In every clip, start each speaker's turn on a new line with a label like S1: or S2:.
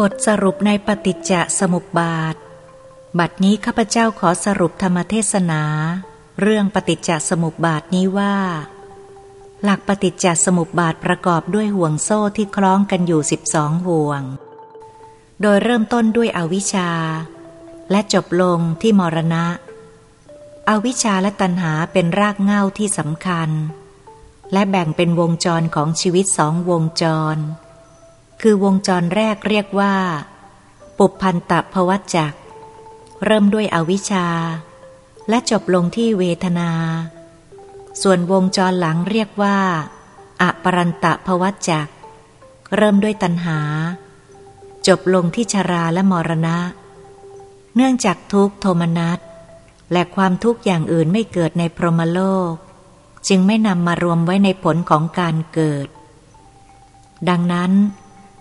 S1: บทสรุปในปฏิจจสมุปบาท บัดนี้ข้าพเจ้าขอสรุปธรรมเทศนา เรื่องปฏิจจสมุปบาทนี้ว่า หลักปฏิจจสมุปบาทประกอบด้วยห่วงโซ่ที่คล้องกันอยู่สิบสองห่วง โดยเริ่มต้นด้วยอวิชชา และจบลงที่มรณะ อวิชชาและตัณหาเป็นรากเหง้าที่สำคัญ และแบ่งเป็นวงจรของชีวิตสองวงจร คือวงจรแรกเรียกว่า ปุพันตภวัจจักเริ่มด้วยอวิชชา และจบลงที่เวทนา ส่วนวงจรหลังเรียกว่าอปรันตภวัจจักเริ่มด้วยตัณหา จบลงที่ชาราและมรณะ เนื่องจากทุกโทมนัสและความทุกข์อย่างอื่นไม่เกิดในพรหมโลก จึงไม่นำมารวมไว้ในผลของการเกิด ดังนั้น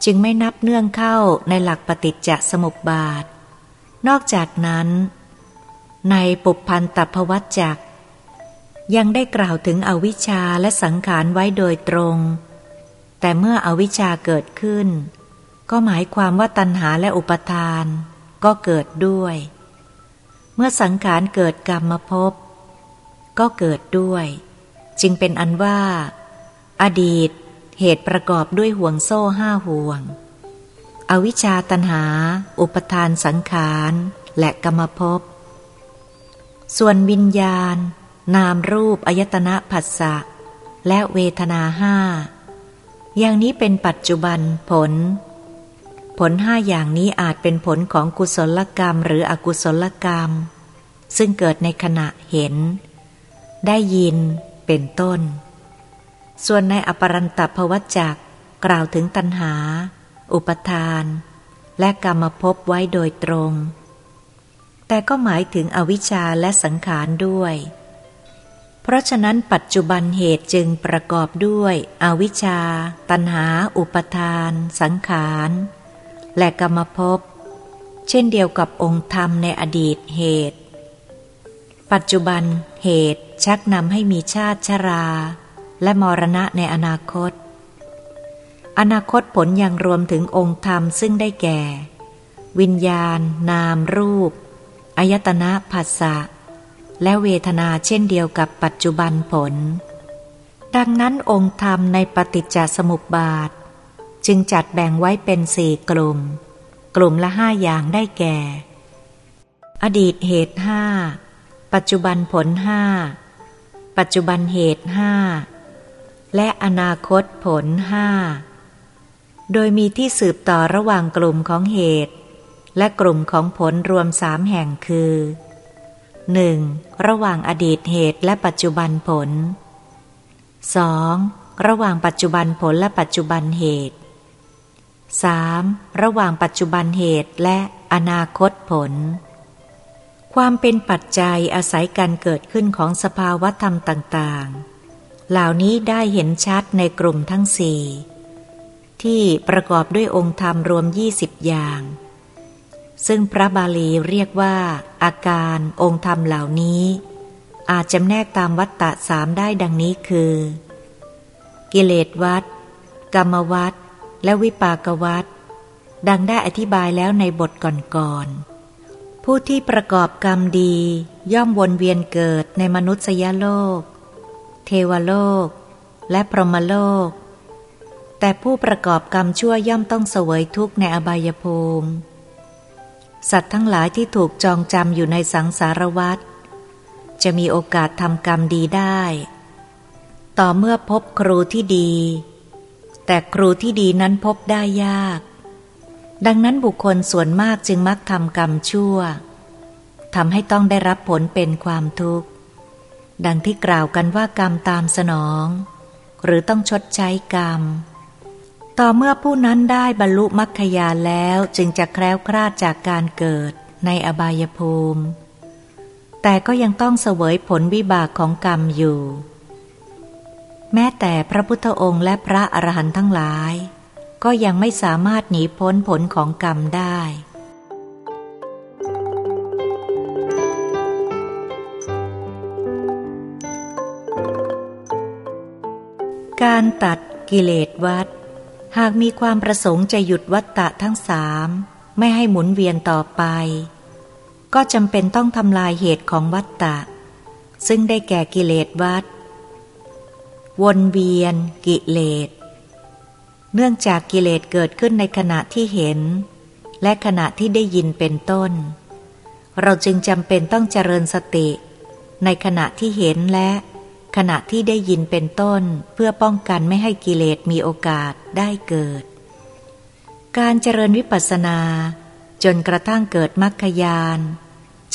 S1: จึงไม่นับเนื่องเข้าในหลักปฏิจจสมุปบาท นอกจากนั้น ในปุพันตภวัจจักยังได้กล่าวถึงอวิชชาและสังขารไว้โดยตรง แต่เมื่ออวิชชาเกิดขึ้น ก็หมายความว่าตัณหาและอุปทาน ก็เกิดด้วย เมื่อสังขารเกิดกรรมภพก็เกิดด้วย จึงเป็นอันว่า อดีต เหตุประกอบด้วยห่วงโซ่ห้าห่วง อวิชชาตันหา อุปทานสังขาร และกรรมภพ ส่วนวิญญาณ นามรูปอายตนะผัสสะ และเวทนาห้า อย่างนี้เป็นปัจจุบันผล ผลห้าอย่างนี้อาจเป็นผลของกุศลกรรมหรืออกุศลกรรม ซึ่งเกิดในขณะเห็น ได้ยิน เป็นต้น ส่วนในอปรันตภวัจจักกล่าวถึงตัณหา อุปทาน และกรรมภพไว้โดยตรง แต่ก็หมายถึงอวิชชาและสังขารด้วย เพราะฉะนั้นปัจจุบันเหตุจึงประกอบด้วย อวิชชา ตัณหา อุปทาน สังขาร และกรรมภพเช่นเดียวกับองค์ธรรมในอดีตเหตุ ปัจจุบันเหตุชักนำให้มีชาติชรา และมรณะในอนาคต อนาคตผลยังรวมถึงองค์ธรรมซึ่งได้แก่ วิญญาณ นาม รูปอายตนะภาษะและเวทนาเช่นเดียวกับปัจจุบันผล ดังนั้นองค์ธรรมในปฏิจจสมุปบาท จึงจัดแบ่งไว้เป็นสี่กลุ่ม กลุ่มละห้าอย่างได้แก่ อดีตเหตุห้าปัจจุบันผลห้าปัจจุบันเหตุห้า และอนาคตผลห้าโดยมีที่สืบต่อระหว่างกลุ่มของเหตุ และกลุ่มของผลรวมสามแห่งคือ 1. ระหว่างอดีตเหตุและปัจจุบันผล 2. ระหว่างปัจจุบันผลและปัจจุบันเหตุ 3. ระหว่างปัจจุบันเหตุและอนาคตผล ความเป็นปัจจัยอาศัยการเกิดขึ้นของสภาวธรรมต่าง ๆ เหล่านี้ได้เห็นชัดในกลุ่มทั้งสี่ที่ประกอบด้วยองค์ธรรมรวมยี่สิบอย่าง ซึ่งพระบาลีเรียกว่า อาการองค์ธรรมเหล่านี้ อาจจำแนกตามวัตตะสามได้ดังนี้คือ กิเลสวัดกรรมวัดและวิปากวัดดังได้อธิบายแล้วในบทก่อนๆผู้ที่ประกอบกรรมดีย่อมวนเวียนเกิดในมนุษยโลก เทวโลก และพรหมโลก แต่ผู้ประกอบกรรมชั่วย่อมต้องเสวยทุกข์ในอบายภูมิ สัตว์ทั้งหลายที่ถูกจองจำอยู่ในสังสารวัฏจะมีโอกาสทำกรรมดีได้ ต่อเมื่อพบครูที่ดี แต่ครูที่ดีนั้นพบได้ยาก ดังนั้นบุคคลส่วนมากจึงมักทำกรรมชั่วทำให้ต้องได้รับผลเป็นความทุกข์ ดังที่กล่าวกันว่ากรรมตามสนอง หรือต้องชดใช้กรรม ต่อเมื่อผู้นั้นได้บรรลุมรรคยาแล้วจึงจะแคล้วคลาดจากการเกิดในอบายภูมิ แต่ก็ยังต้องเสวยผลวิบากของกรรมอยู่ แม้แต่พระพุทธองค์และพระอรหันต์ทั้งหลาย ก็ยังไม่สามารถหนีพ้นผลของกรรมได้ การตัดกิเลสวัดหากมีความประสงค์จะหยุดวัตตะทั้งสามไม่ให้หมุนเวียนต่อไป ก็จำเป็นต้องทำลายเหตุของวัตตะ ซึ่งได้แก่กิเลสวัตวนเวียน กิเลส เนื่องจากกิเลสเกิดขึ้นในขณะที่เห็น และขณะที่ได้ยินเป็นต้น เราจึงจำเป็นต้องเจริญสติ ในขณะที่เห็นและ ขณะที่ได้ยินเป็นต้นเพื่อป้องกันไม่ให้กิเลสมีโอกาสได้เกิด การเจริญวิปัสสนา จนกระทั่งเกิดมรรคยาน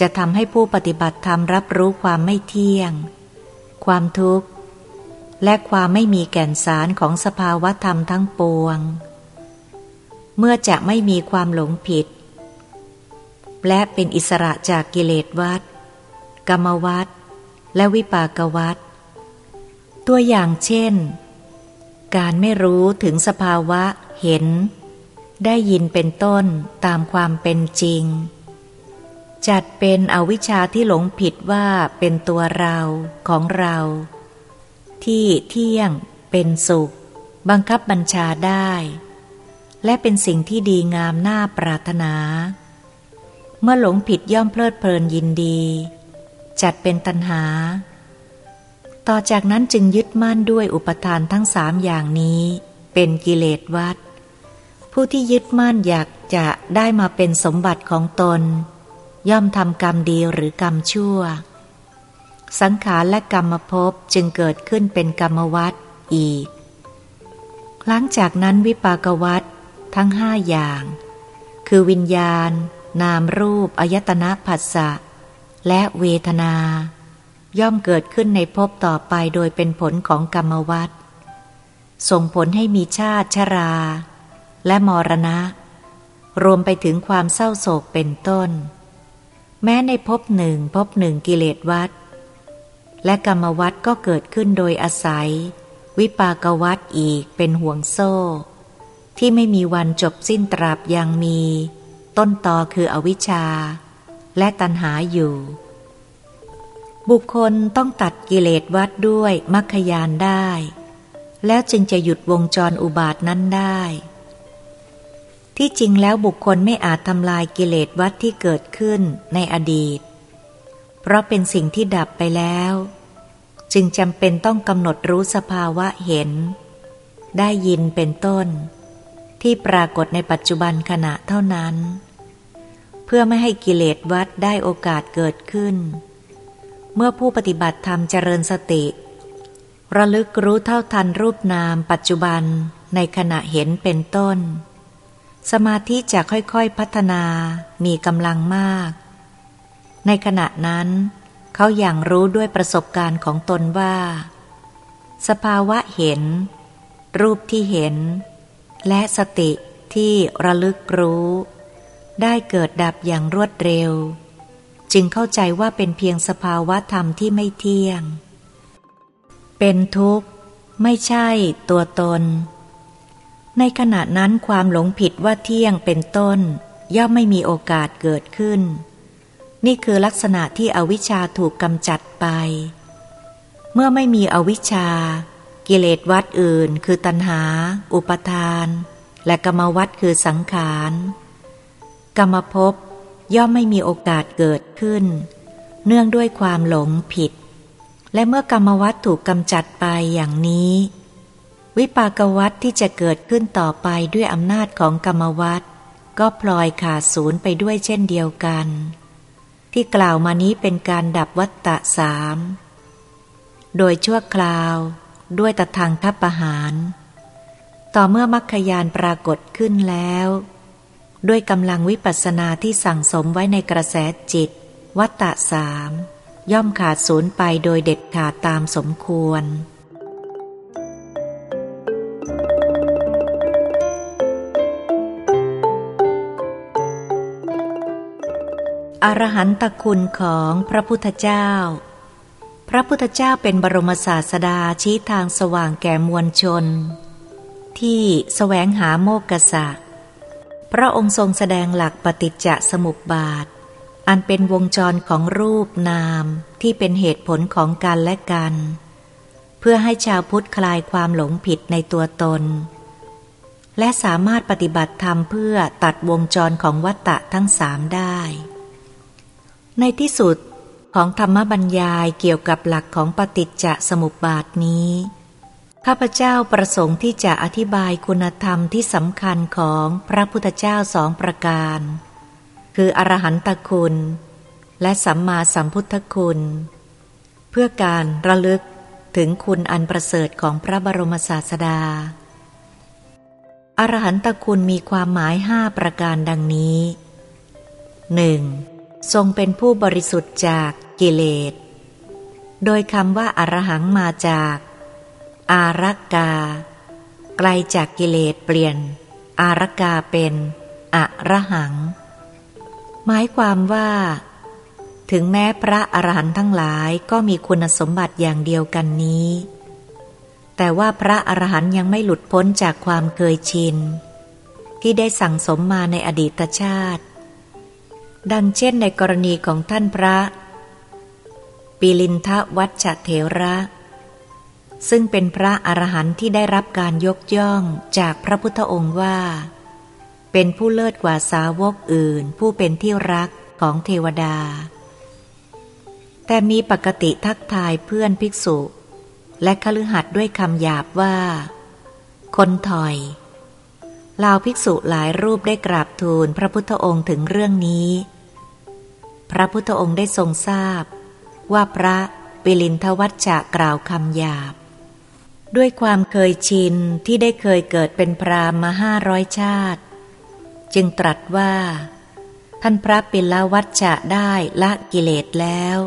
S1: จะทำให้ผู้ปฏิบัติธรรมรับรู้ความไม่เที่ยง ความทุกข์ และความไม่มีแก่นสารของสภาวธรรมทั้งปวง เมื่อจะไม่มีความหลงผิด และเป็นอิสระจากกิเลสวัฏกรรมวัฏและวิปากวัฏ ตัวอย่างเช่น การไม่รู้ถึงสภาวะเห็น ได้ยินเป็นต้นตามความเป็นจริง จัดเป็นอวิชชาที่หลงผิดว่าเป็นตัวเราของเรา ที่เที่ยง เป็นสุข บังคับบัญชาได้ และเป็นสิ่งที่ดีงามน่าปรารถนา เมื่อหลงผิดย่อมเพลิดเพลินยินดี จัดเป็นตัณหา ต่อจากนั้นจึงยึดมั่นด้วยอุปทานทั้งสามอย่างนี้ เป็นกิเลสวัด ผู้ที่ยึดมั่นอยากจะได้มาเป็นสมบัติของตน ย่อมทำกรรมดีหรือกรรมชั่ว สังขารและกรรมภพจึงเกิดขึ้นเป็นกรรมวัดอีก หลังจากนั้นวิปากวัดทั้งห้าอย่าง คือวิญญาณ นามรูป อายตนะผัสสะและเวทนา ย่อมเกิดขึ้นในภพต่อไปโดยเป็นผลของกรรมวัฏส่งผลให้มีชาติชรา และมรณะ รวมไปถึงความเศร้าโศกเป็นต้น แม้ในภพหนึ่งภพหนึ่งกิเลสวัฏและกรรมวัฏก็เกิดขึ้นโดยอาศัย วิปากวัฏอีกเป็นห่วงโซ่ ที่ไม่มีวันจบสิ้นตราบยังมี ต้นตอคืออวิชชา และตัณหาอยู่ บุคคลต้องตัดกิเลสวัดด้วยมรรคยานได้ แล้วจึงจะหยุดวงจรอุบาทนั้นได้ ที่จริงแล้วบุคคลไม่อาจทำลายกิเลสวัดที่เกิดขึ้นในอดีต เพราะเป็นสิ่งที่ดับไปแล้ว จึงจำเป็นต้องกำหนดรู้สภาวะเห็น ได้ยินเป็นต้น ที่ปรากฏในปัจจุบันขณะเท่านั้น เพื่อไม่ให้กิเลสวัดได้โอกาสเกิดขึ้น เมื่อผู้ปฏิบัติธรรมเจริญสติ ระลึกรู้เท่าทันรูปนามปัจจุบันในขณะเห็นเป็นต้น สมาธิจะค่อยๆพัฒนามีกำลังมาก ในขณะนั้น เขาอย่างรู้ด้วยประสบการณ์ของตนว่า สภาวะเห็น รูปที่เห็น และสติที่ระลึกรู้ ได้เกิดดับอย่างรวดเร็ว จึงเข้าใจว่าเป็นเพียงสภาวะธรรมที่ไม่เที่ยง เป็นทุกข์ ไม่ใช่ตัวตน ในขณะนั้นความหลงผิดว่าเที่ยงเป็นต้น ย่อมไม่มีโอกาสเกิดขึ้น นี่คือลักษณะที่อวิชชาถูกกำจัดไป เมื่อไม่มีอวิชชา กิเลสวัดอื่น คือตัณหา อุปทาน และกรรมวัดคือสังขาร กรรมภพ ย่อมไม่มีโอกาสเกิดขึ้น เนื่องด้วยความหลงผิด และเมื่อกรรมวัตถูกกำจัดไปอย่างนี้ วิปากวัตที่จะเกิดขึ้นต่อไปด้วยอำนาจของกรรมวัตก็พลอยขาดศูนย์ไปด้วยเช่นเดียวกัน ที่กล่าวมานี้เป็นการดับวัตตะสามโดยชั่วคราวด้วยตทางทัพประหาร ต่อเมื่อมรรคยานปรากฏขึ้นแล้ว ด้วยกำลังวิปัสสนาที่สั่งสมไว้ในกระแสจิต วัตตะสามย่อมขาดสูญไปโดยเด็ดขาดตามสมควร อรหันตคุณของพระพุทธเจ้า พระพุทธเจ้าเป็นบรมศาสดาชี้ทางสว่างแก่มวลชน ที่สแสวงหาโมกขะ พระองค์ทรงแสดงหลักปฏิจจสมุปบาท อันเป็นวงจรของรูปนามที่เป็นเหตุผลของกันและกัน เพื่อให้ชาวพุทธคลายความหลงผิดในตัวตน และสามารถปฏิบัติธรรมเพื่อตัดวงจรของวัตตะทั้งสามได้ ในที่สุดของธรรมบัญญายเกี่ยวกับหลักของปฏิจจสมุปบาทนี้ ข้าพเจ้าประสงค์ที่จะอธิบายคุณธรรมที่สำคัญของพระพุทธเจ้าสองประการ คืออรหันตคุณ และสัมมาสัมพุทธคุณ เพื่อการระลึกถึงคุณอันประเสริฐของพระบรมศาสดา อรหันตคุณมีความหมายห้าประการดังนี้หนึ่งทรงเป็นผู้บริสุทธิ์จากกิเลส โดยคำว่าอารหังมาจาก อารักกา ไกลจากกิเลสเปลี่ยน อารักกาเป็นอระหัง หมายความว่า ถึงแม้พระอรหันต์ทั้งหลายก็มีคุณสมบัติอย่างเดียวกันนี้ แต่ว่าพระอรหันต์ยังไม่หลุดพ้นจากความเคยชิน ที่ได้สั่งสมมาในอดีตชาติ ดังเช่นในกรณีของท่านพระ ปิลินทวัชเถระ ซึ่งเป็นพระอรหันต์ที่ได้รับการยกย่องจากพระพุทธองค์ว่า เป็นผู้เลิศกว่าสาวกอื่น ผู้เป็นที่รักของเทวดา แต่มีปกติทักทายเพื่อนภิกษุ และคฤหัสถ์ด้วยคำหยาบว่า คนถอยลาวภิกษุหลายรูปได้กราบทูลพระพุทธองค์ถึงเรื่องนี้ พระพุทธองค์ได้ทรงทราบ ว่าพระปิลินทวัชจะกล่าวคำหยาบ ด้วยความเคยชินที่ได้เคยเกิดเป็นพรามมาห้าร้อยชาติ จึงตรัสว่า ท่านพระปิลวัชจะได้ละกิเลสแล้ว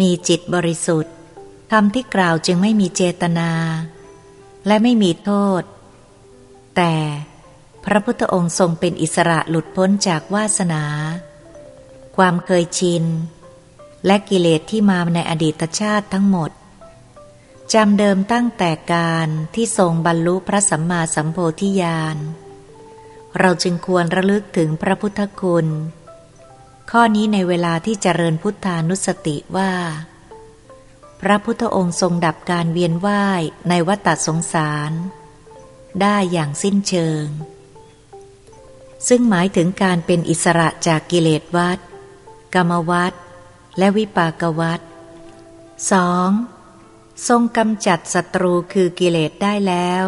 S1: มีจิตบริสุทธิ์คำที่กล่าวจึงไม่มีเจตนา และไม่มีโทษ แต่พระพุทธองค์ทรงเป็นอิสระหลุดพ้นจากวาสนา ความเคยชิน และกิเลสที่มาในอดีตชาติทั้งหมด จำเดิมตั้งแต่การที่ทรงบรรลุพระสัมมาสัมโพธิญาณ เราจึงควรระลึกถึงพระพุทธคุณ ข้อนี้ในเวลาที่เจริญพุทธานุสติว่า พระพุทธองค์ทรงดับการเวียนว่ายในวัฏสงสาร ได้อย่างสิ้นเชิง ซึ่งหมายถึงการเป็นอิสระจากกิเลสวัฏกรรมวัฏและวิปากวัฏสอง ทรงกำจัดศัตรูคือกิเลสได้แล้ว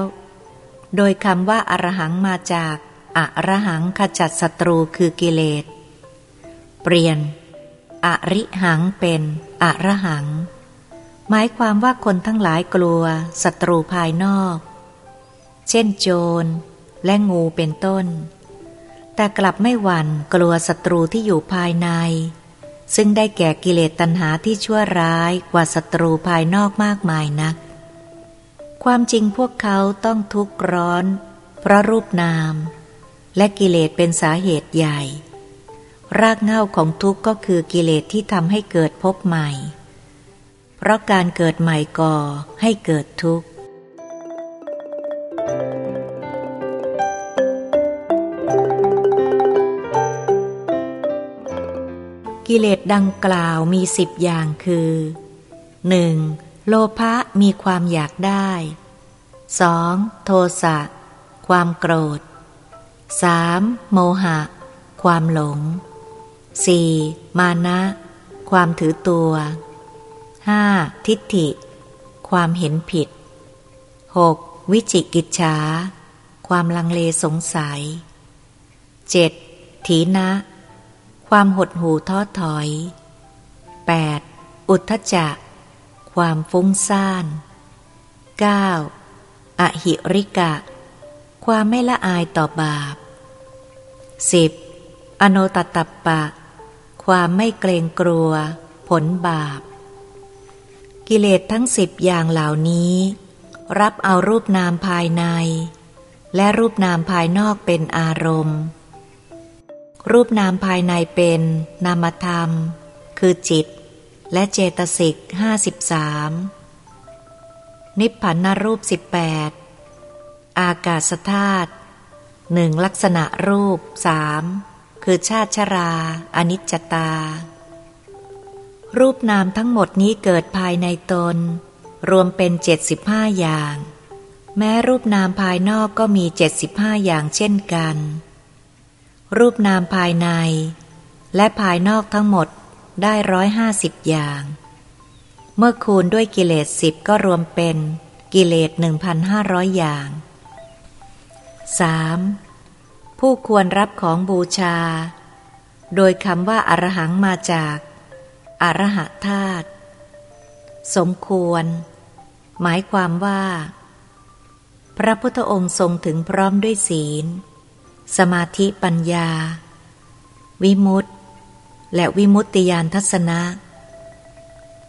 S1: โดยคำว่าอรหังมาจากอรหังขจัดศัตรูคือกิเลส เปลี่ยน อริหังเป็นอรหัง หมายความว่าคนทั้งหลายกลัวศัตรูภายนอก เช่นโจร และงูเป็นต้น แต่กลับไม่หวั่นกลัวศัตรูที่อยู่ภายใน ซึ่งได้แก่กิเลสตัณหาที่ชั่วร้ายกว่าศัตรูภายนอกมากมายนัก ความจริงพวกเขาต้องทุกข์ร้อน เพราะรูปนาม และกิเลสเป็นสาเหตุใหญ่ รากเหง้าของทุกข์ก็คือกิเลสที่ทำให้เกิดพบใหม่ เพราะการเกิดใหม่ก่อให้เกิดทุกข์ กิเลสดังกล่าวมีสิบอย่างคือ 1. โลภะมีความอยากได้ 2. โทสะความโกรธ 3. โมหะ ความหลง 4. มานะ ความถือตัว 5. ทิฏฐิ ความเห็นผิด 6. วิจิกิจฉา ความลังเลสงสัย 7. ถีนะ ความหดหู่ท้อถอย 8. อุทธจักความฟุ้งซ่าน 9. อหิริกะ ความไม่ละอายต่อบาป 10. อโนตตัปปะ ความไม่เกรงกลัว ผลบาป กิเลสทั้งสิบอย่างเหล่านี้ รับเอารูปนามภายใน และรูปนามภายนอกเป็นอารมณ์ รูปนามภายในเป็นนามธรรม คือจิต และเจตสิกห้าสิบสามนิพพานรูปสิบแปดอากาศธาตุหนึ่งลักษณะรูปสามคือชาติชรา อนิจจตา รูปนามทั้งหมดนี้เกิดภายในตน รวมเป็นเจ็ดสิบห้าอย่าง แม้รูปนามภายนอกก็มีเจ็ดสิบห้าอย่างเช่นกัน รูปนามภายใน และภายนอกทั้งหมดได้ร้อยห้าสิบอย่าง เมื่อคูณด้วยกิเลสสิบก็รวมเป็นกิเลสหนึ่งพันห้าร้อยอย่าง 3. ผู้ควรรับของบูชา โดยคำว่าอารหังมาจากอรหธาตุสมควร หมายความว่า พระพุทธองค์ทรงถึงพร้อมด้วยศีล สมาธิปัญญา วิมุตติ และวิมุตติยานทัศนะ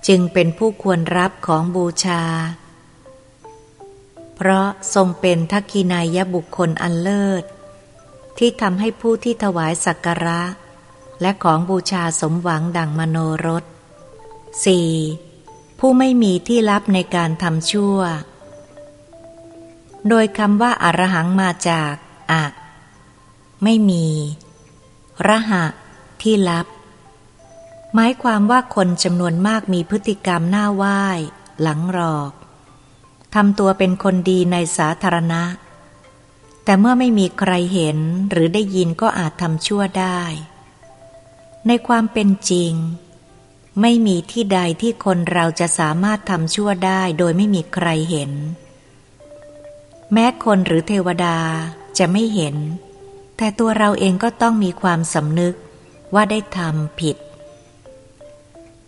S1: จึงเป็นผู้ควรรับของบูชา เพราะทรงเป็นทักกินายบุคคลอันเลิศ ที่ทำให้ผู้ที่ถวายสักการะ และของบูชาสมหวังดังมโนรส 4. ผู้ไม่มีที่ลับในการทำชั่ว โดยคำว่าอารหังมาจากอะ ไม่มี ระหะ ที่ลับ หมายความว่าคนจำนวนมากมีพฤติกรรมหน้าไหว้ หลังหลอกทำตัวเป็นคนดีในสาธารณะ แต่เมื่อไม่มีใครเห็นหรือได้ยินก็อาจทำชั่วได้ ในความเป็นจริง ไม่มีที่ใดที่คนเราจะสามารถทำชั่วได้โดยไม่มีใครเห็น แม้คนหรือเทวดาจะไม่เห็น แต่ตัวเราเองก็ต้องมีความสำนึกว่าได้ทำผิด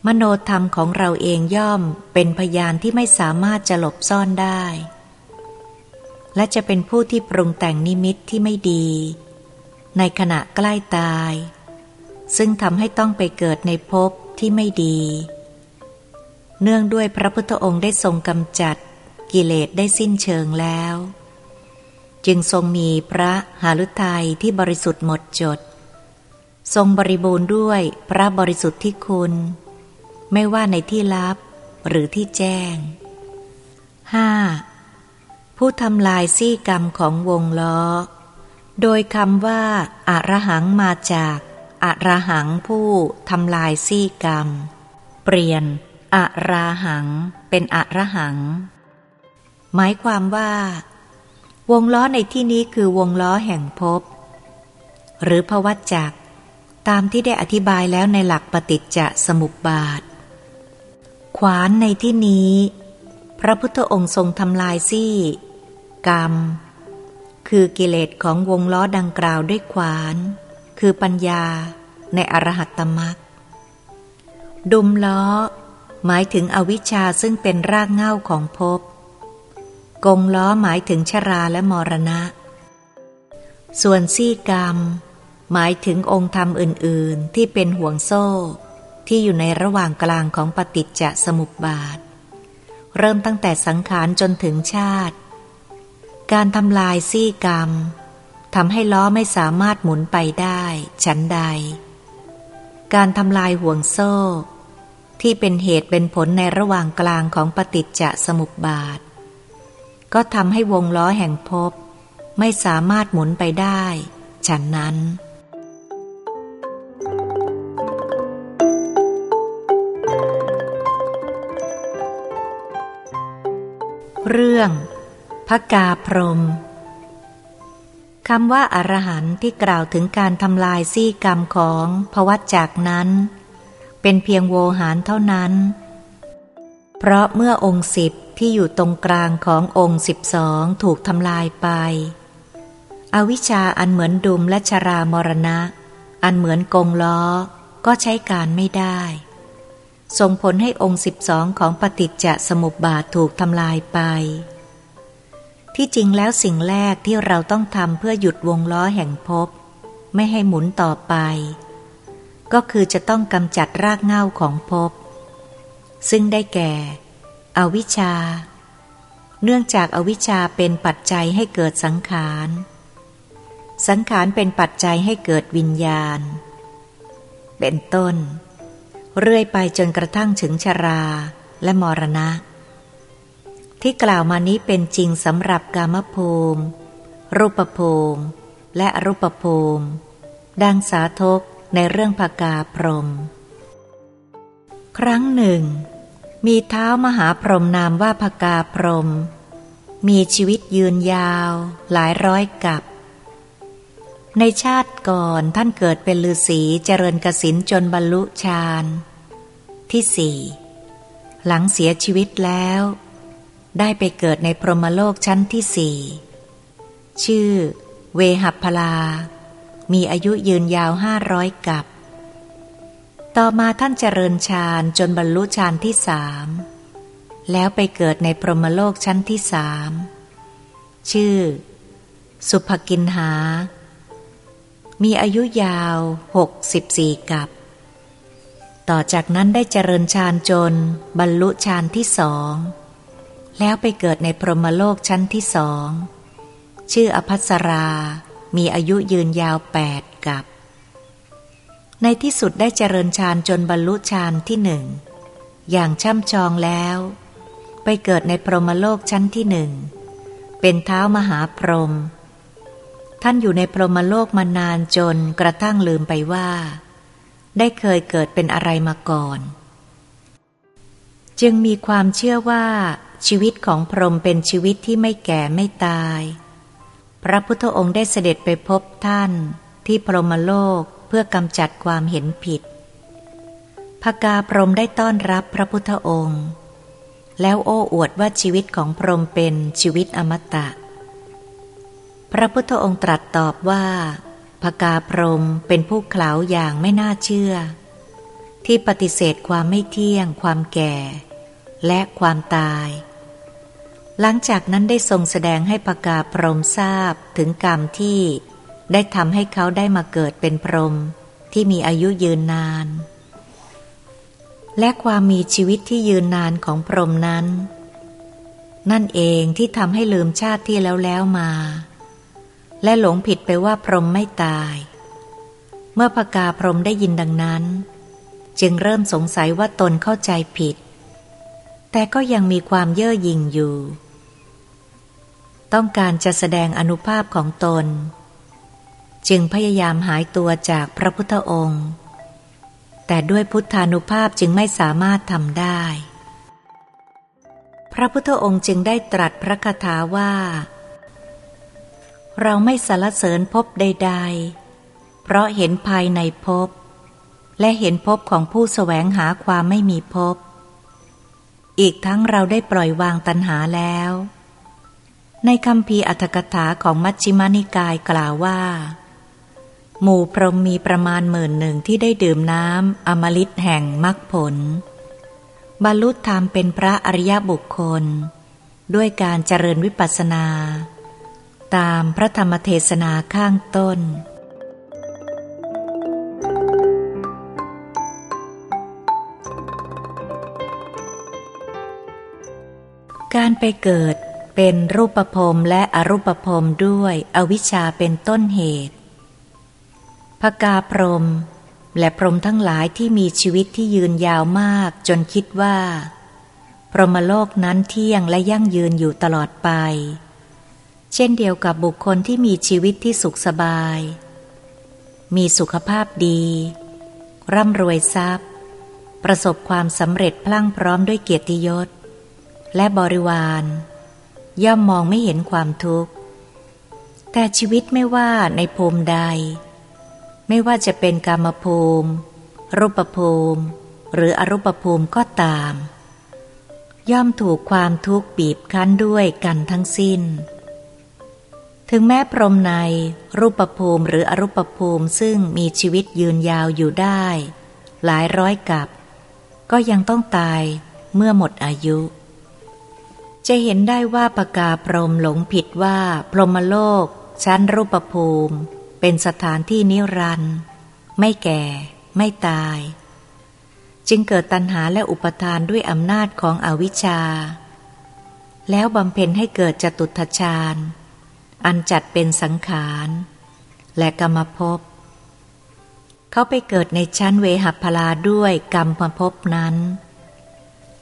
S1: มโนธรรมของเราเองย่อมเป็นพยานที่ไม่สามารถจะหลบซ่อนได้ และจะเป็นผู้ที่ปรุงแต่งนิมิตที่ไม่ดี ในขณะใกล้ตาย ซึ่งทำให้ต้องไปเกิดในภพที่ไม่ดี เนื่องด้วยพระพุทธองค์ได้ทรงกำจัดกิเลสได้สิ้นเชิงแล้ว จึงทรงมีพระหาลุทัยที่บริสุทธิ์หมดจด ทรงบริบูรณ์ด้วยพระบริสุทธิ์ที่คุณ ไม่ว่าในที่ลับหรือที่แจ้ง 5. ผู้ทำลายซี่กรรมของวงล้อ โดยคำว่าอารหังมาจากอรหังผู้ทำลายซี่กรรม เปลี่ยนอาราหังเป็นอระหัง หมายความว่า วงล้อในที่นี้คือวงล้อแห่งภพหรือภวัจจักตามที่ได้อธิบายแล้วในหลักปฏิจจสมุปบาท ขวานในที่นี้ พระพุทธองค์ทรงทำลายซี่ กรรม คือกิเลสของวงล้อดังกล่าวด้วยขวาน คือปัญญาในอรหัตตมรรคดุมล้อ หมายถึงอวิชชาซึ่งเป็นรากเหง้าของภพ กงล้อหมายถึงชราและมรณะ ส่วนซี่กรรม หมายถึงองค์ธรรมอื่น ๆ ที่เป็นห่วงโซ่ ที่อยู่ในระหว่างกลางของปฏิจจสมุปบาท เริ่มตั้งแต่สังขารจนถึงชาติ การทำลายซี่กรรมทำให้ล้อไม่สามารถหมุนไปได้ชั้นใด การทำลายห่วงโซ่ ที่เป็นเหตุเป็นผลในระหว่างกลางของปฏิจจสมุปบาท ก็ทำให้วงล้อแห่งภพไม่สามารถหมุนไปได้ ฉันนั้น เรื่องพระกาพรมคำว่าอารหันต์ที่กล่าวถึงการทำลายซี่กรรมของพวัจจากนั้น เป็นเพียงโวหารเท่านั้น เพราะเมื่อองค์สิบที่อยู่ตรงกลางขององค์สิบสองถูกทำลายไป อวิชชาอันเหมือนดุมและชรามรณะ อันเหมือนกงล้อ ก็ใช้การไม่ได้ ส่งผลให้องค์สิบสองของปฏิจจสมุปบาทถูกทำลายไป ที่จริงแล้วสิ่งแรกที่เราต้องทำเพื่อหยุดวงล้อแห่งภพไม่ให้หมุนต่อไป ก็คือจะต้องกำจัดรากเหง้าของภพซึ่งได้แก่ อวิชชา เนื่องจากอาวิชชาเป็นปัจจัยให้เกิดสังขาร สังขารเป็นปัจจัยให้เกิดวิญญาณ เป็นต้น เรื่อยไปจนกระทั่งถึงชราและมรณะ ที่กล่าวมานี้เป็นจริงสำหรับกามภูมิ รูปภูมิ และอรูปภูมิ ดังสาธกในเรื่องภากาพรม ครั้งหนึ่ง มีเท้ามหาพรหมนามว่าภากาพรหมมีชีวิตยืนยาวหลายร้อยกับในชาติก่อนท่านเกิดเป็นฤาษีเจริญกสินจนบรรลุฌานที่สี่หลังเสียชีวิตแล้ว ได้ไปเกิดในพรหมโลกชั้นที่สี่ชื่อ เวหัพพลา มีอายุยืนยาวห้าร้อยกับ ต่อมาท่านเจริญฌานจนบรรลุฌานที่สามแล้วไปเกิดในพรหมโลกชั้นที่สามชื่อ สุภกินหา มีอายุยาวหกสิบสี่กับ ต่อจากนั้นได้เจริญฌานจนบรรลุฌานที่สองแล้วไปเกิดในพรหมโลกชั้นที่สองชื่ออภัสรา มีอายุยืนยาวแปดกับ ในที่สุดได้เจริญฌานจนบรรลุฌานที่หนึ่ง อย่างช่ำชองแล้ว ไปเกิดในพรหมโลกชั้นที่หนึ่ง เป็นเท้ามหาพรหมท่านอยู่ในพรหมโลกมานานจนกระทั่งลืมไปว่า ได้เคยเกิดเป็นอะไรมาก่อน จึงมีความเชื่อว่า ชีวิตของพรหมเป็นชีวิตที่ไม่แก่ไม่ตาย พระพุทธองค์ได้เสด็จไปพบท่านที่พรหมโลก พื่อกำจัดความเห็นผิดพกาพรหมได้ต้อนรับพระพุทธองค์ แล้วโอ้อวดว่าชีวิตของพรหมเป็นชีวิตอมตะ พระพุทธองค์ตรัสตอบว่าพกาพรหมเป็นผู้เขลาอย่างไม่น่าเชื่อ ที่ปฏิเสธความไม่เที่ยง ความแก่ และความตาย หลังจากนั้นได้ทรงแสดงให้พกาพรหมทราบถึงกรรมที่ ได้ทำให้เขาได้มาเกิดเป็นพรหมที่มีอายุยืนนาน และความมีชีวิตที่ยืนนานของพรหมนั้น นั่นเองที่ทำให้ลืมชาติที่แล้วแล้วมา และหลงผิดไปว่าพรหมไม่ตาย เมื่อพกาพรหมได้ยินดังนั้น จึงเริ่มสงสัยว่าตนเข้าใจผิด แต่ก็ยังมีความเย่อหยิ่งอยู่ ต้องการจะแสดงอนุภาพของตน จึงพยายามหายตัวจากพระพุทธองค์ แต่ด้วยพุทธานุภาพจึงไม่สามารถทำได้ พระพุทธองค์จึงได้ตรัสพระคาถาว่า เราไม่สารเสริญพบใด ๆ เพราะเห็นภายในพบ และเห็นพบของผู้สแสวงหาความไม่มีพบ อีกทั้งเราได้ปล่อยวางตัณหาแล้วในคำพีอัตถกถาของมัชฌิมานิกายกล่าวว่า หมู่พรหมมีประมาณหมื่นหนึ่งที่ได้ดื่มน้ำอมฤตแห่งมรรคผล บรรลุธรรมเป็นพระอริยบุคคล ด้วยการเจริญวิปัสสนา ตามพระธรรมเทศนาข้างต้นการไปเกิดเป็นรูปภพและอรูปภพด้วยอวิชชาเป็นต้นเหตุ พกาพรม และพรมทั้งหลายที่มีชีวิตที่ยืนยาวมากจนคิดว่า พรหมโลกนั้นเที่ยงและยั่งยืนอยู่ตลอดไป เช่นเดียวกับบุคคลที่มีชีวิตที่สุขสบาย มีสุขภาพดี ร่ำรวยทรัพย์ ประสบความสำเร็จพลั่งพร้อมด้วยเกียรติยศ และบริวาร ย่อมมองไม่เห็นความทุกข์ แต่ชีวิตไม่ว่าในภูมิใด ไม่ว่าจะเป็นกามภูมิ รูปภูมิ หรืออรูปภูมิก็ตาม ย่อมถูกความทุกข์บีบคั้นด้วยกันทั้งสิ้น ถึงแม้พรหมในรูปภูมิหรืออรูปภูมิซึ่งมีชีวิตยืนยาวอยู่ได้ หลายร้อยกับ ก็ยังต้องตายเมื่อหมดอายุ จะเห็นได้ว่าปกาพรหมหลงผิดว่า พรหมโลก ชั้นรูปภูมิ เป็นสถานที่นิรันด์ไม่แก่ ไม่ตาย จึงเกิดตัณหาและอุปทานด้วยอำนาจของอวิชชา แล้วบำเพ็ญให้เกิดจตุทชาญ อันจัดเป็นสังขาร และกรรมภพเขาไปเกิดในชั้นเวหัพลาด้วยกรรมภพนั้น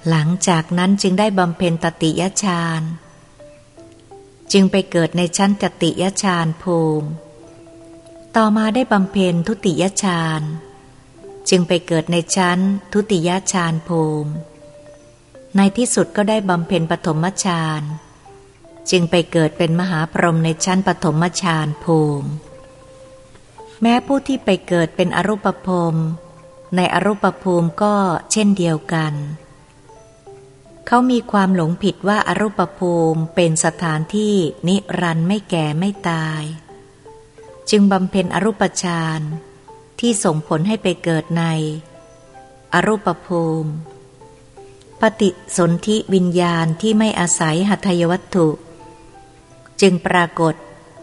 S1: หลังจากนั้นจึงได้บำเพ็ญตติยฌาน จึงไปเกิดในชั้นจติยฌานภูมิ ต่อมาได้บำเพ็ญทุติยฌาน จึงไปเกิดในชั้นทุติยฌานภูมิ ในที่สุดก็ได้บำเพ็ญปฐมฌานจึงไปเกิดเป็นมหาพรหมในชั้นปฐมฌานภูมิ แม้ผู้ที่ไปเกิดเป็นอรูปภพในอรูปภูมิก็เช่นเดียวกัน เขามีความหลงผิดว่าอรูปภูมิเป็นสถานที่นิรันไม่แก่ไม่ตาย จึงบำเพ็ญอรูปฌานที่ส่งผลให้ไปเกิดใน อรูปภูมิ ปฏิสนธิวิญญาณที่ไม่อาศัยหัตถยวัตถุ จึงปรากฏ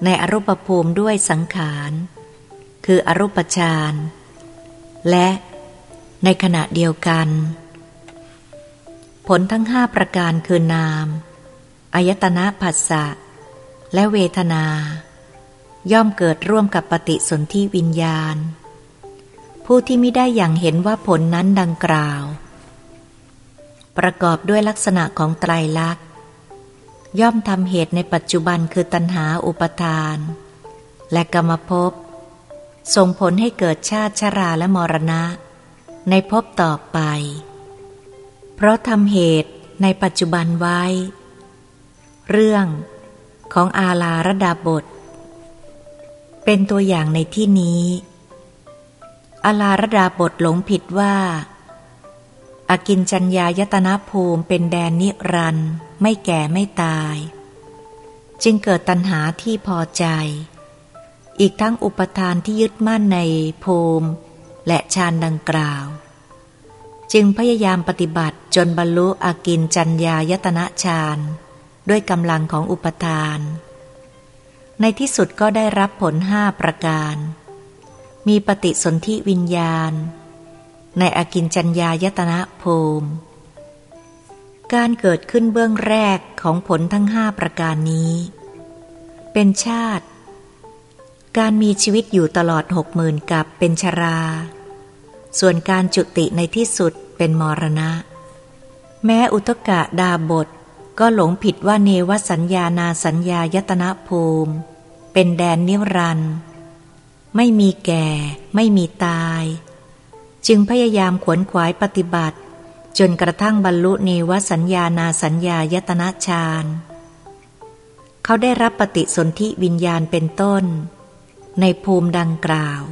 S1: ในอรูปภูมิด้วยสังขาร คืออรูปฌานและในขณะเดียวกัน ผลทั้งห้าประการคือนาม อายตนะผัสสะและเวทนา ย่อมเกิดร่วมกับปฏิสนธิวิญญาณ ผู้ที่ไม่ได้อย่างเห็นว่าผลนั้นดังกล่าว ประกอบด้วยลักษณะของไตรลักษณ์ ย่อมทำเหตุในปัจจุบันคือตัณหาอุปทาน และกรรมภพส่งผลให้เกิดชาติชราและมรณะ ในภพต่อไป เพราะทำเหตุในปัจจุบันไว้ เรื่องของอาลาระดาบท เป็นตัวอย่างในที่นี้อาลาระดาบทหลงผิดว่า อากินจัญญายตนะภูมิเป็นแดนนิรันไม่แก่ไม่ตาย จึงเกิดตัณหาที่พอใจ อีกทั้งอุปทานที่ยึดมั่นในภูมิและฌานดังกล่าว จึงพยายามปฏิบัติจนบรรลุอากินจัญญายตนะฌานด้วยกำลังของอุปทาน ในที่สุดก็ได้รับผลห้าประการ มีปฏิสนธิวิญญาณ ในอากินจัญญายตนะภูมิ การเกิดขึ้นเบื้องแรกของผลทั้งห้าประการนี้ เป็นชาติ การมีชีวิตอยู่ตลอดหกหมื่นกับเป็นชรา ส่วนการจุติในที่สุดเป็นมรณะ แม้อุทกะดาบท ก็หลงผิดว่าเนวสัญญานาสัญญายตนะภูมิ เป็นแดนนิรันไม่มีแก่ ไม่มีตาย จึงพยายามขวนขวายปฏิบัติ จนกระทั่งบรรลุเนวสัญญานาสัญญายตนะฌานเขาได้รับปฏิสนธิวิญญาณเป็นต้น ในภูมิดังกล่าว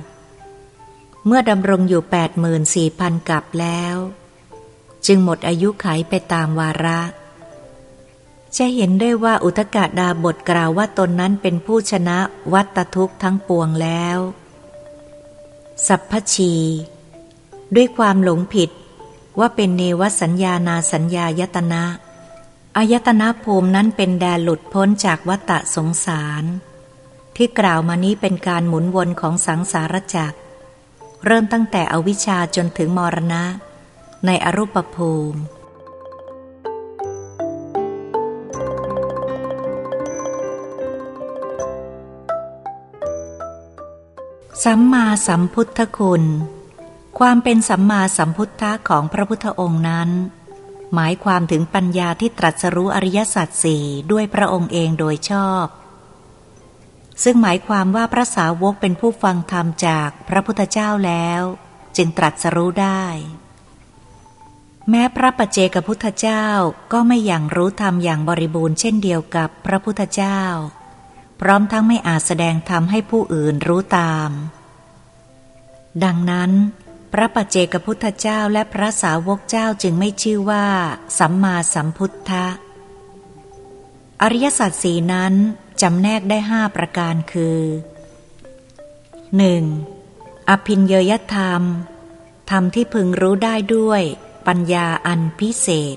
S1: เมื่อดำรงอยู่แปดหมื่นสี่พันกับแล้ว จึงหมดอายุไขไปตามวาระ จะเห็นได้ว่าอุทกาดาบทกล่าวว่าตนนั้นเป็นผู้ชนะวัตทุกข์ทั้งปวงแล้ว สัพพชี ด้วยความหลงผิดว่าเป็นเนวสัญญานาสัญญายตนะอายตนะภูมินั้นเป็นแดนหลุดพ้นจากวัตะสงสาร ที่กล่าวมานี้เป็นการหมุนวนของสังสารจักร เริ่มตั้งแต่อวิชชาจนถึงมรณะ ในอรูปภูมิ สัมมาสัมพุทธคุณ ความเป็นสัมมาสัมพุทธะของพระพุทธองค์นั้น หมายความถึงปัญญาที่ตรัสรู้อริยสัจสี่ด้วยพระองค์เองโดยชอบ ซึ่งหมายความว่าพระสาวกเป็นผู้ฟังธรรมจากพระพุทธเจ้าแล้ว จึงตรัสรู้ได้ แม้พระปัจเจกพุทธเจ้าก็ไม่อย่างรู้ธรรมอย่างบริบูรณ์เช่นเดียวกับพระพุทธเจ้า พร้อมทั้งไม่อาจแสดงธรรมให้ผู้อื่นรู้ตาม ดังนั้น พระปัจเจกพุทธเจ้าและพระสาวกเจ้าจึงไม่ชื่อว่า สัมมาสัมพุทธะ อริยสัจสีนั้นจำแนกได้ห้าประการคือ 1. อภินเยยธรรม ธรรมที่พึงรู้ได้ด้วย ปัญญาอันพิเศษ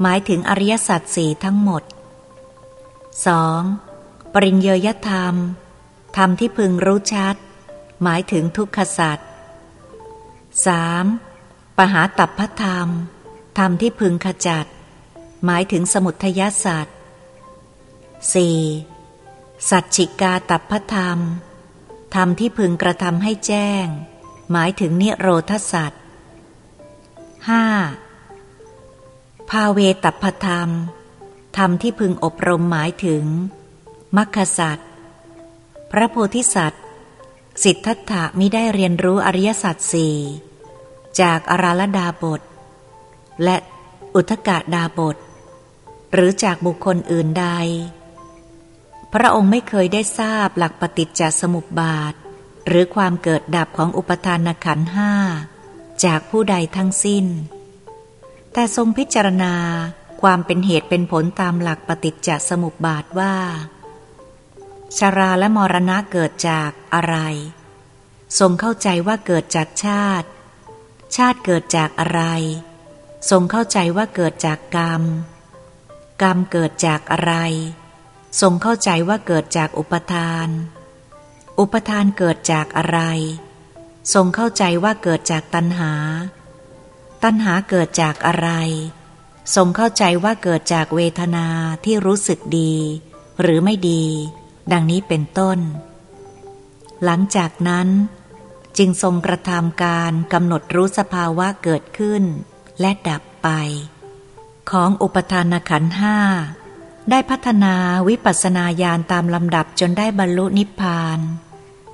S1: หมายถึงอริยสัจสี่ทั้งหมด 2. ปริญเยยธรรม ธรรมที่พึงรู้ชัด หมายถึงทุกขสัจ 3. ปหาตัพพธรรม ธรรมที่พึงขจัด หมายถึงสมุทยสัจ 4. สัจฉิกาตัพธรรม ธรรมที่พึงกระทำให้แจ้ง หมายถึงนิโรธสัจ 5. ภาเวตัพธรรม ธรรมที่พึงอบรมหมายถึง มัคคสัจพระโพธิสัตว์ สิทธัตถะมิได้เรียนรู้อริยสัจสี่จากอาราลดาบท และอุทกาดาบท หรือจากบุคคลอื่นใด พระองค์ไม่เคยได้ทราบหลักปฏิจจสมุปบาท หรือความเกิดดับของอุปทานขันห้าจากผู้ใดทั้งสิ้น แต่ทรงพิจารณาความเป็นเหตุเป็นผลตามหลักปฏิจจสมุปบาทว่า ชาราและมรณะเกิดจากอะไร ทรงเข้าใจว่าเกิดจากชาติ ชาติเกิดจากอะไร ทรงเข้าใจว่าเกิดจากกรรม กรรมเกิดจากอะไร ทรงเข้าใจว่าเกิดจากอุปทาน อุปทานเกิดจากอะไร ทรงเข้าใจว่าเกิดจากตัณหา ตัณหาเกิดจากอะไร ทรงเข้าใจว่าเกิดจากเวทนาที่รู้สึกดี หรือไม่ดี ดังนี้เป็นต้น หลังจากนั้น จึงทรงกระทำการกำหนดรู้สภาวะเกิดขึ้น และดับไป ของอุปทานขันห้าได้พัฒนาวิปัสสนาญาณตามลำดับจนได้บรรลุนิพพาน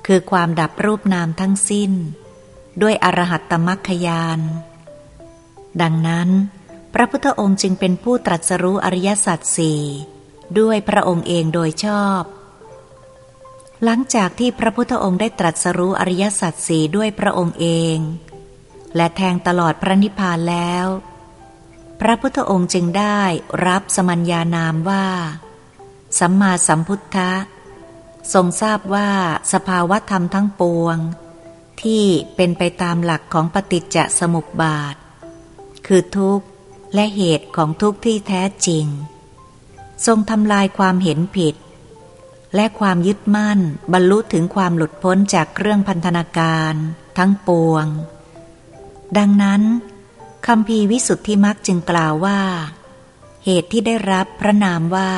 S1: คือความดับรูปนามทั้งสิ้น ด้วยอรหัตตมัคคยาน ดังนั้น พระพุทธองค์จึงเป็นผู้ตรัสรู้อริยสัจสี่ด้วยพระองค์เองโดยชอบ หลังจากที่พระพุทธองค์ได้ตรัสรู้อริยสัจสี่ด้วยพระองค์เอง และแทงตลอดพระนิพพานแล้ว พระพุทธองค์จึงได้รับสมัญญานามว่า สัมมาสัมพุทธะ ทรงทราบว่าสภาวะธรรมทั้งปวง ที่เป็นไปตามหลักของปฏิจจสมุปบาท คือทุกข์และเหตุของทุกข์ที่แท้จริง ทรงทำลายความเห็นผิด และความยึดมั่น บรรลุถึงความหลุดพ้นจากเครื่องพันธนาการ ทั้งปวง ดังนั้นคำพีวิสุทธิมักจึงกล่าวว่า เหตุที่ได้รับพระนามว่า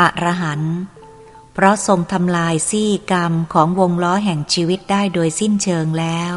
S1: อรหันต์เพราะทรงทำลายซี่กรรมของวงล้อแห่งชีวิตได้โดยสิ้นเชิงแล้ว